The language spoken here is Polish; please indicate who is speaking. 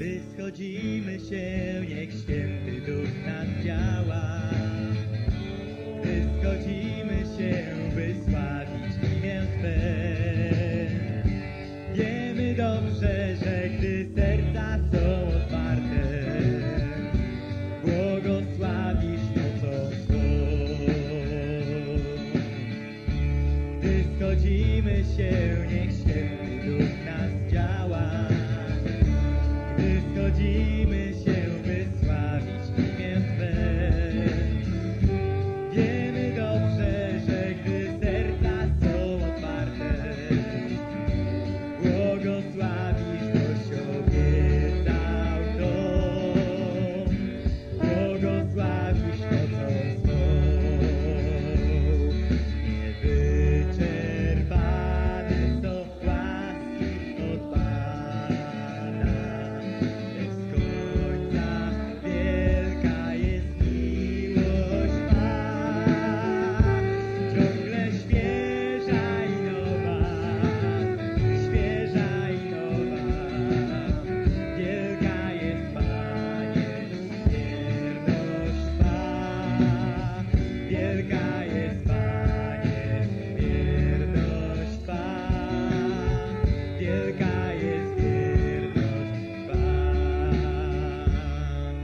Speaker 1: Wyschodzimy się, niech święty duch nas działa. Gdy schodzimy się, by sławić imię Swe. Wiemy dobrze, że gdy serca są otwarte, błogosławisz mocą swą. Gdy schodzimy się, niech